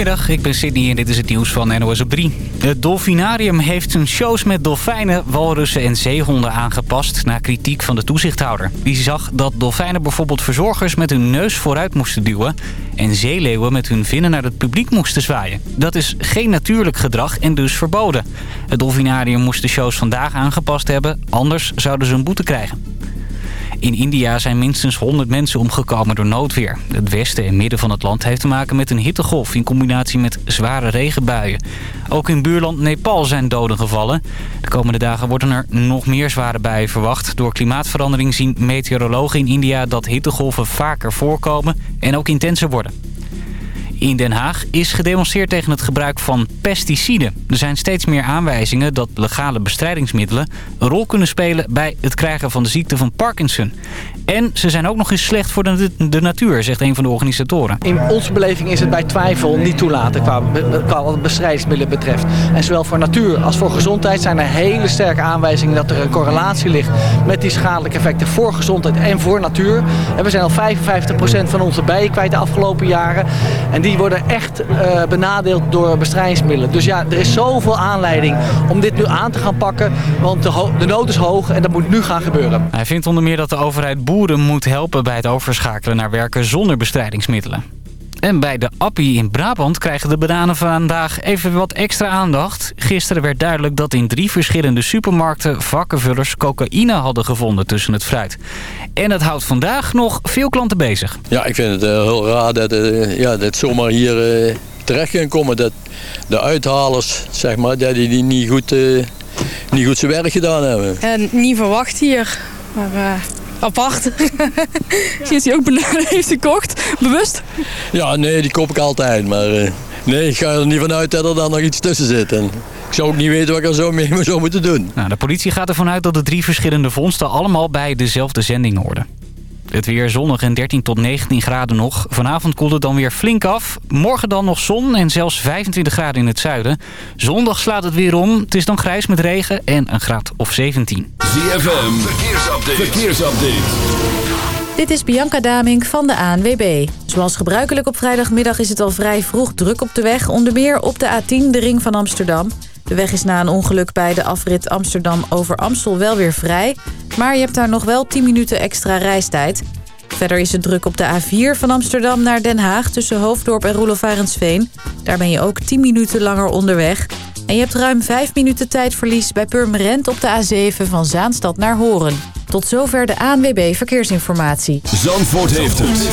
Goedemiddag, ik ben Sydney en dit is het nieuws van NOS op 3. Het Dolfinarium heeft zijn shows met dolfijnen, walrussen en zeehonden aangepast... na kritiek van de toezichthouder. Die zag dat dolfijnen bijvoorbeeld verzorgers met hun neus vooruit moesten duwen... en zeeleeuwen met hun vinnen naar het publiek moesten zwaaien. Dat is geen natuurlijk gedrag en dus verboden. Het Dolfinarium moest de shows vandaag aangepast hebben, anders zouden ze een boete krijgen. In India zijn minstens 100 mensen omgekomen door noodweer. Het westen en midden van het land heeft te maken met een hittegolf... in combinatie met zware regenbuien. Ook in buurland Nepal zijn doden gevallen. De komende dagen worden er nog meer zware buien verwacht. Door klimaatverandering zien meteorologen in India dat hittegolven vaker voorkomen... en ook intenser worden. In Den Haag is gedemonstreerd tegen het gebruik van pesticiden. Er zijn steeds meer aanwijzingen dat legale bestrijdingsmiddelen... een rol kunnen spelen bij het krijgen van de ziekte van Parkinson. En ze zijn ook nog eens slecht voor de, natuur, zegt een van de organisatoren. In onze beleving is het bij twijfel niet toelaten qua, wat bestrijdingsmiddelen betreft. En zowel voor natuur als voor gezondheid zijn er hele sterke aanwijzingen... dat er een correlatie ligt met die schadelijke effecten voor gezondheid en voor natuur. En we zijn al 55% van onze bijen kwijt de afgelopen jaren. En worden echt uh, benadeeld door bestrijdingsmiddelen. Dus ja, er is zoveel aanleiding om dit nu aan te gaan pakken. Want de, de nood is hoog en dat moet nu gaan gebeuren. Hij vindt onder meer dat de overheid boeren moet helpen bij het overschakelen naar werken zonder bestrijdingsmiddelen. En bij de Appie in Brabant krijgen de bananen vandaag even wat extra aandacht. Gisteren werd duidelijk dat in drie verschillende supermarkten vakkenvullers cocaïne hadden gevonden tussen het fruit. En het houdt vandaag nog veel klanten bezig. Ja, ik vind het uh, heel raar dat, uh, ja, dat zomaar hier uh, terecht kan komen. Dat de uithalers, zeg maar, dat die niet goed, niet goed zijn werk gedaan hebben. En niet verwacht hier, maar apart. Heeft hij ook bananen heeft gekocht, bewust? Ja, nee, die koop ik altijd. Maar uh, nee, ik ga er niet vanuit dat er dan nog iets tussen zit. En ik zou ook niet weten wat ik er zo mee zou moeten doen. Nou, de politie gaat ervan uit dat de drie verschillende vondsten allemaal bij dezelfde zending hoorden. Het weer zonnig en 13 tot 19 graden nog. Vanavond koelt het dan weer flink af. Morgen dan nog zon en zelfs 25 graden in het zuiden. Zondag slaat het weer om. Het is dan grijs met regen en een graad of 17. ZFM, verkeersupdate. verkeersupdate. Dit is Bianca Damink van de ANWB. Zoals gebruikelijk op vrijdagmiddag is het al vrij vroeg druk op de weg. Onder meer op de A10, de ring van Amsterdam. De weg is na een ongeluk bij de afrit Amsterdam over Amstel wel weer vrij. Maar je hebt daar nog wel 10 minuten extra reistijd. Verder is het druk op de A4 van Amsterdam naar Den Haag... tussen Hoofddorp en Roelof Daar ben je ook 10 minuten langer onderweg. En je hebt ruim 5 minuten tijdverlies bij Purmerend op de A7 van Zaanstad naar Horen. Tot zover de ANWB Verkeersinformatie. Zandvoort heeft het.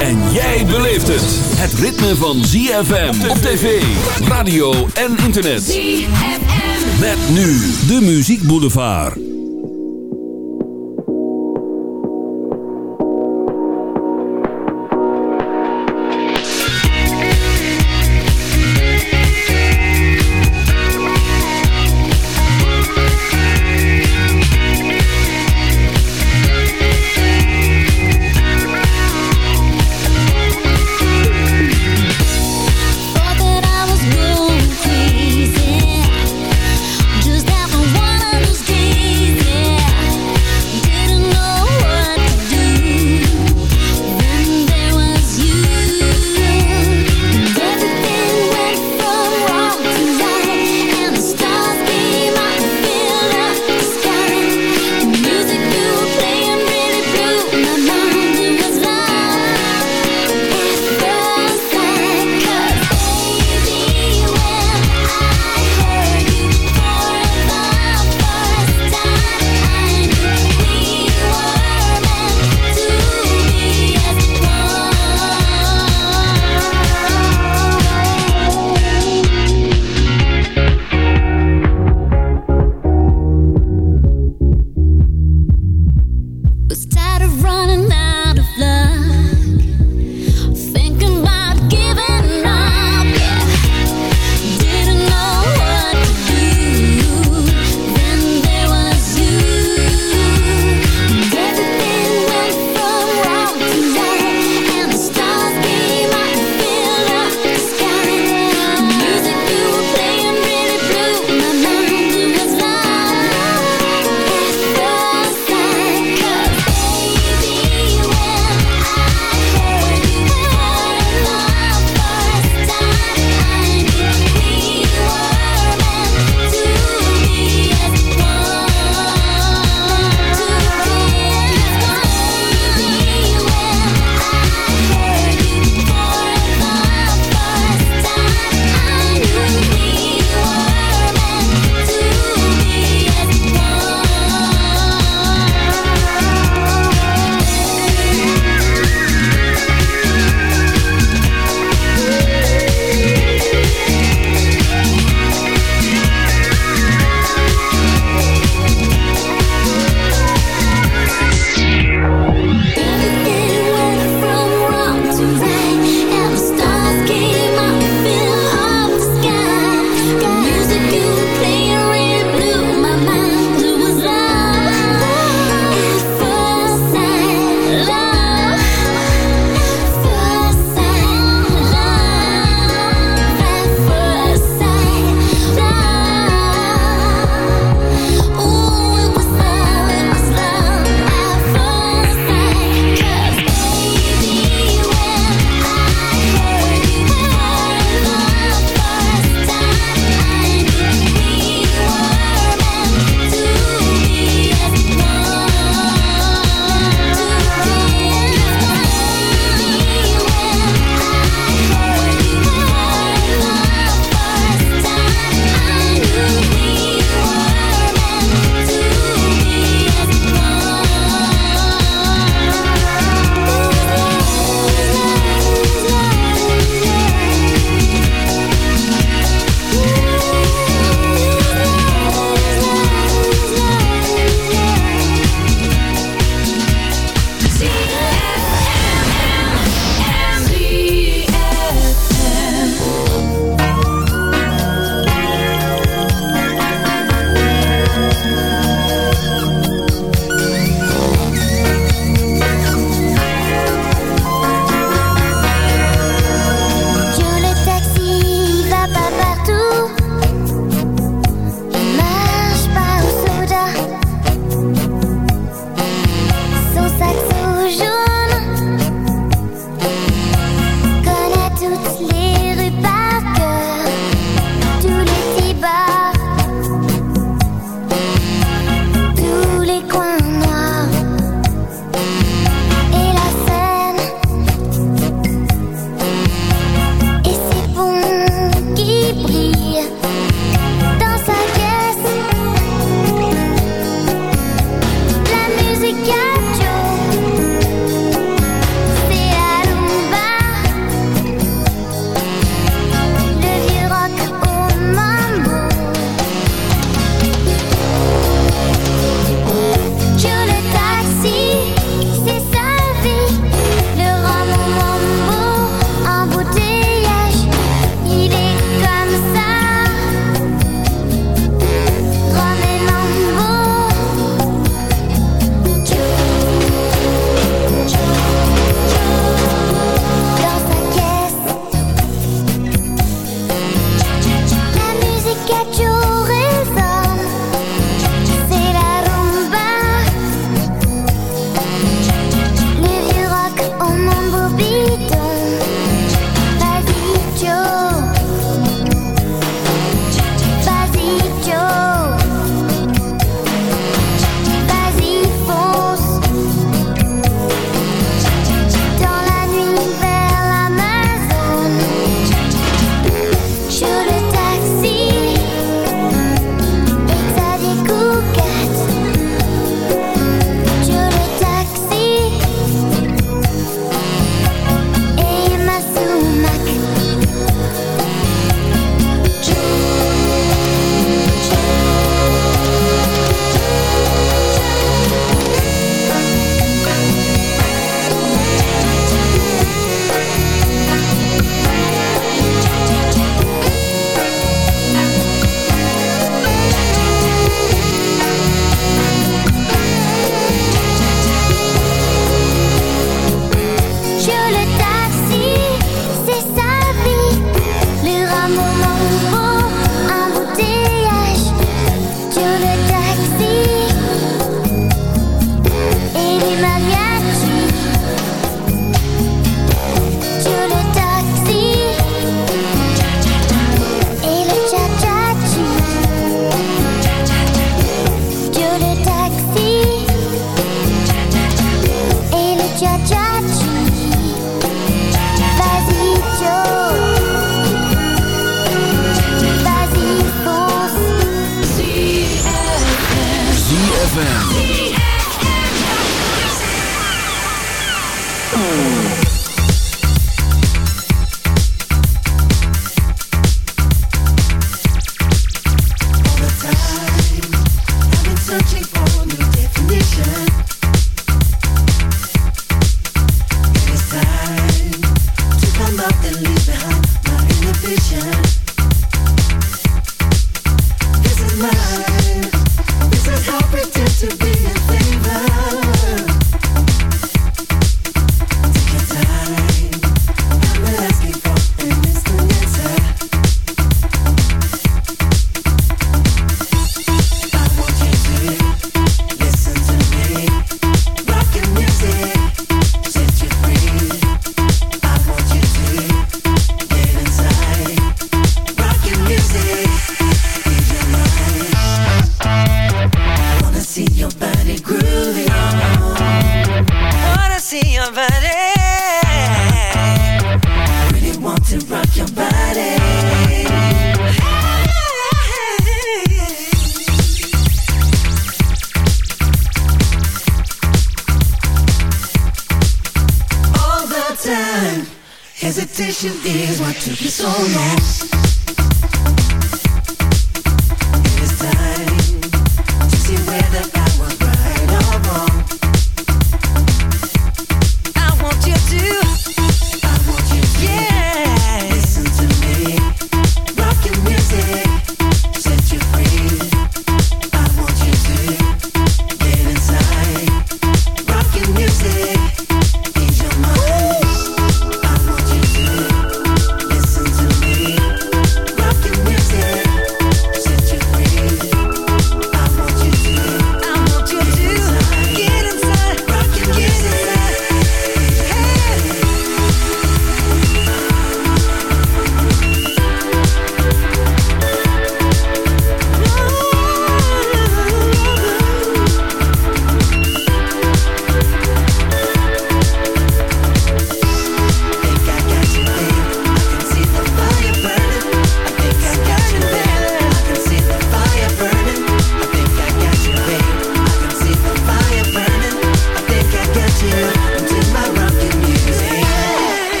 En jij beleeft het. Het ritme van ZFM op tv, radio en internet. ZFM. Met nu de Muziek Boulevard.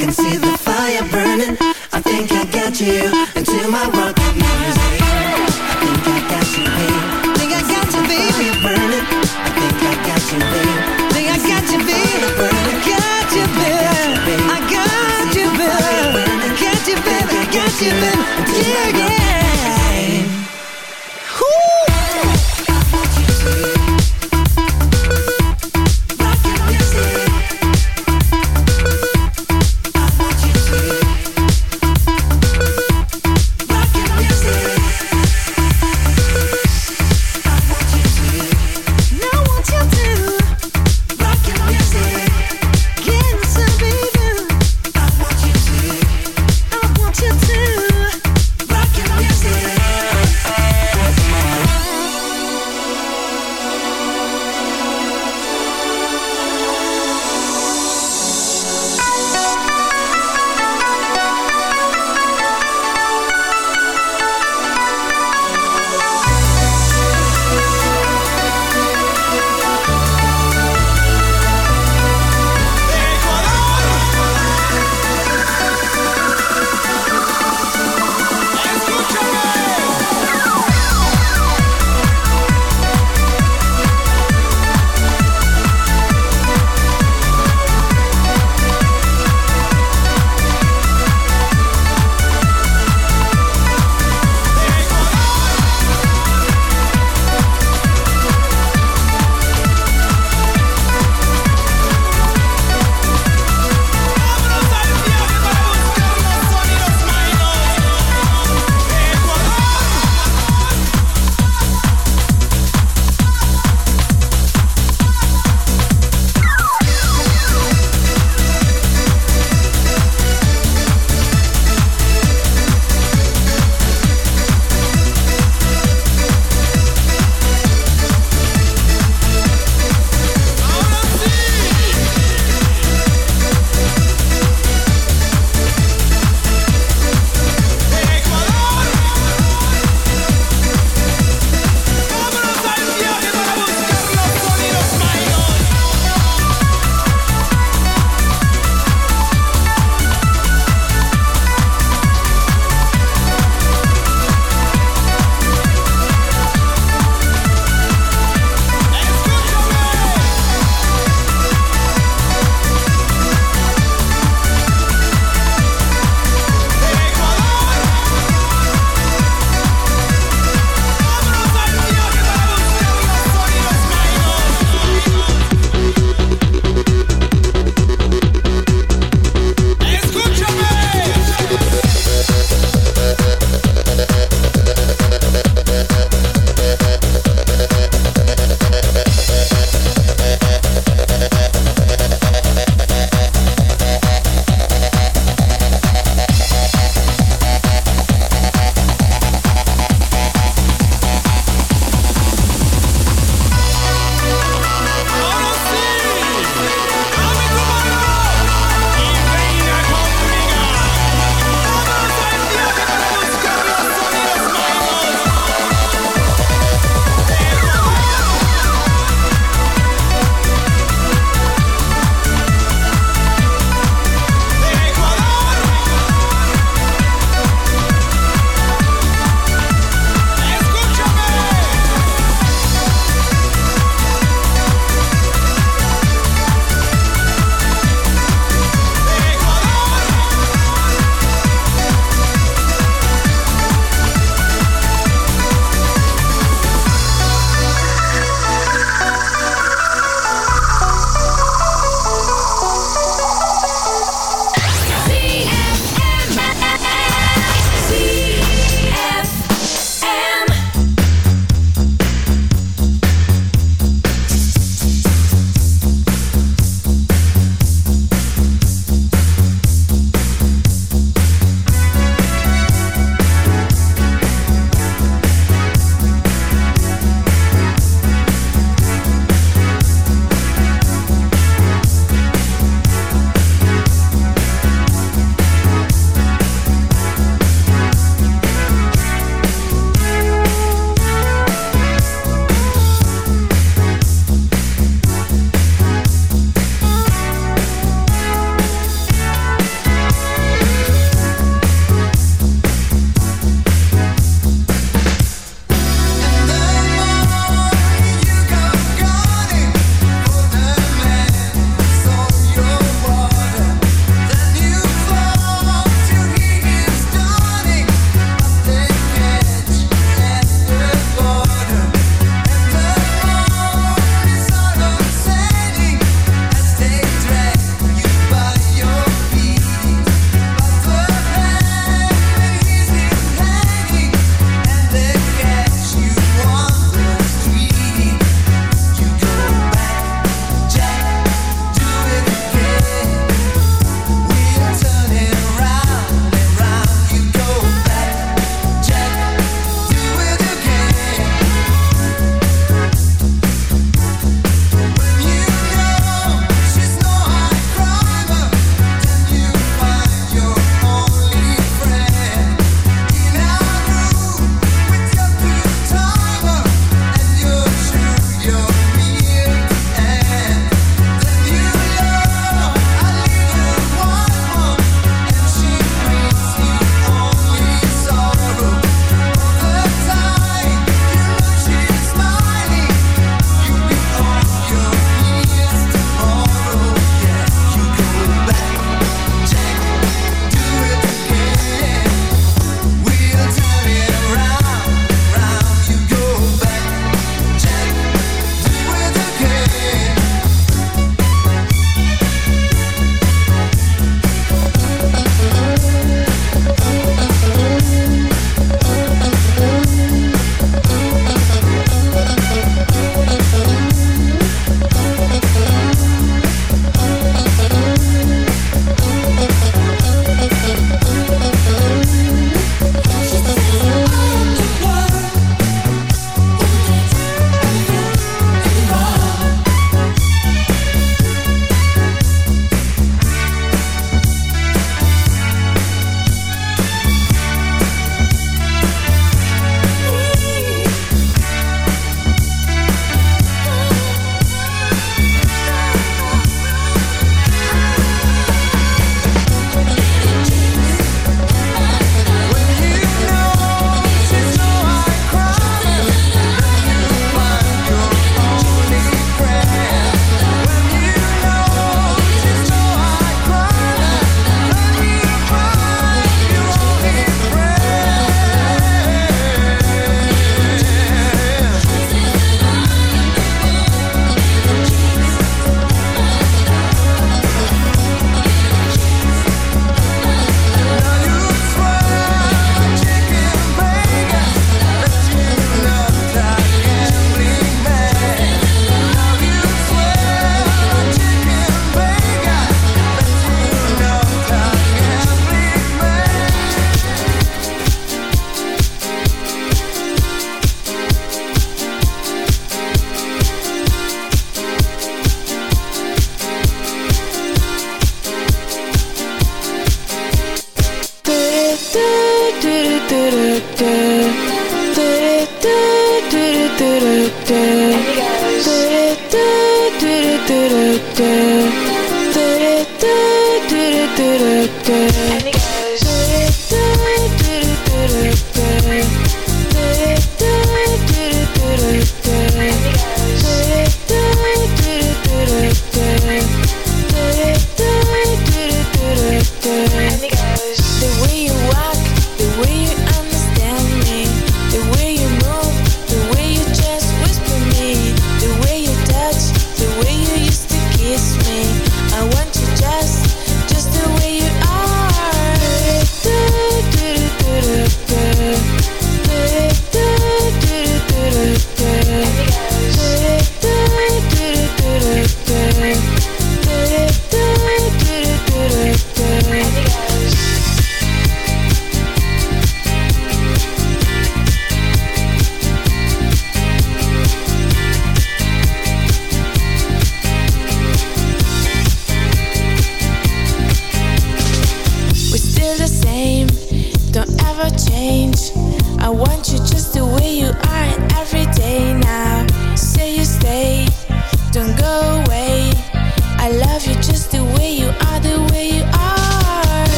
can see the fire burning. I think I got you into my rock.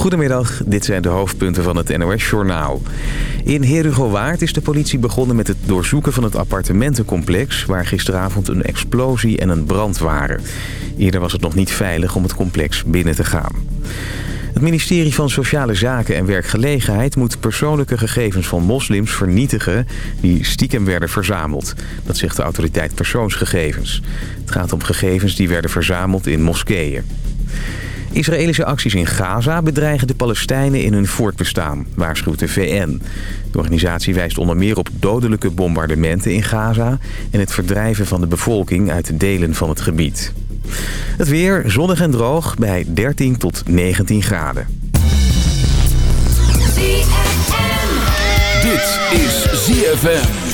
Goedemiddag, dit zijn de hoofdpunten van het NOS-journaal. In Herugowaard is de politie begonnen met het doorzoeken van het appartementencomplex... waar gisteravond een explosie en een brand waren. Eerder was het nog niet veilig om het complex binnen te gaan. Het ministerie van Sociale Zaken en Werkgelegenheid moet persoonlijke gegevens van moslims vernietigen die stiekem werden verzameld. Dat zegt de autoriteit persoonsgegevens. Het gaat om gegevens die werden verzameld in moskeeën. Israëlische acties in Gaza bedreigen de Palestijnen in hun voortbestaan, waarschuwt de VN. De organisatie wijst onder meer op dodelijke bombardementen in Gaza... en het verdrijven van de bevolking uit de delen van het gebied. Het weer zonnig en droog bij 13 tot 19 graden. Dit is ZFM.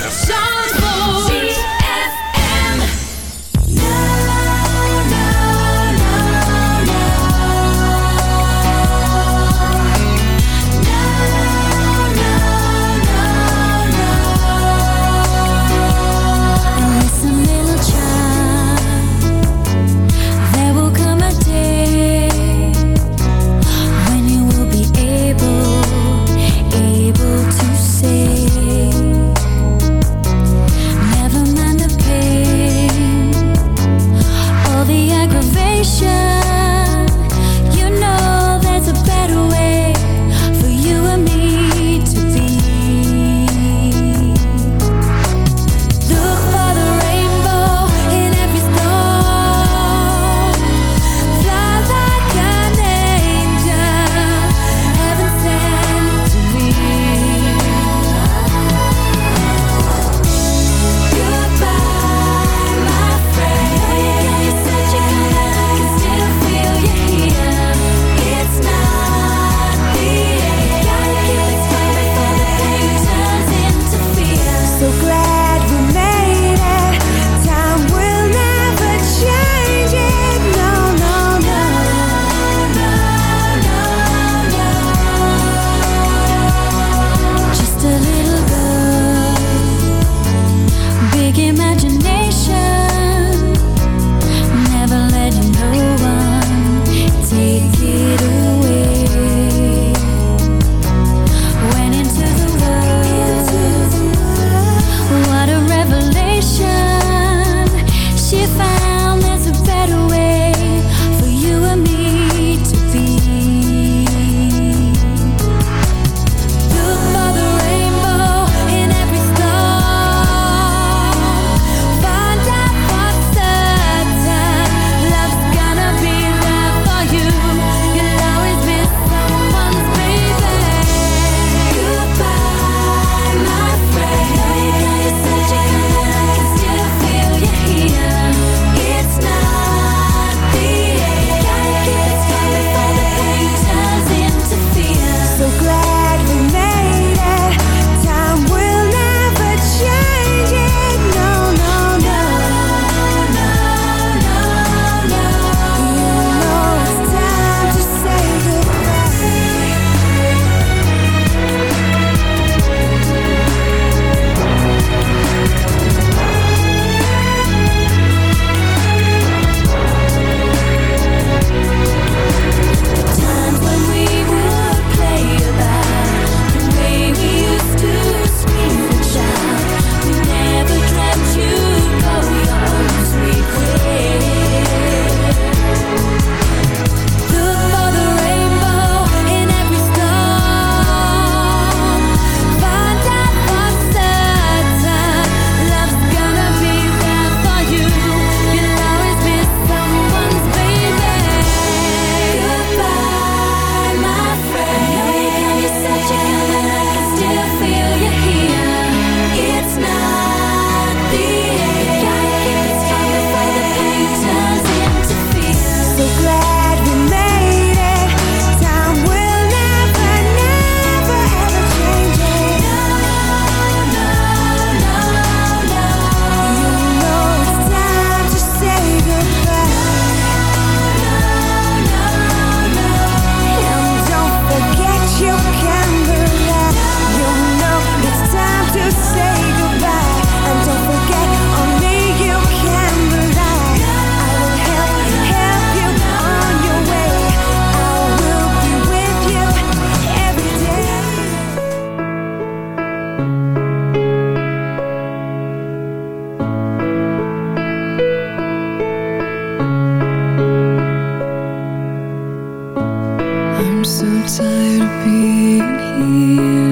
tired of being here.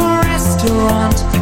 restaurant.